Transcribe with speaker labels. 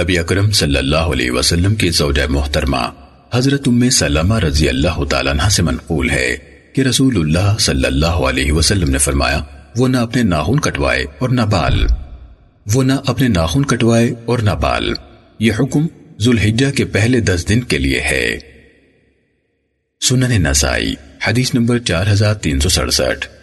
Speaker 1: نبی اکرم صلی اللہ علیہ وسلم کی زوجہ محترمہ حضرت ام سلمہ رضی اللہ تعالیٰ عنہ سے منقول ہے کہ رسول اللہ صلی اللہ علیہ وسلم نے فرمایا، وہ نہ اپنے ناخن کٹوائے اور نہ بال۔ وہ نہ اپنے ناخن کٹوائے اور نہ بال۔ یہ حکم ذوالحجہ کے پہلے دس دن کے لیے ہے۔ سنن نسائی، حدیث نمبر چار ہزار تین سو سڑسٹھ۔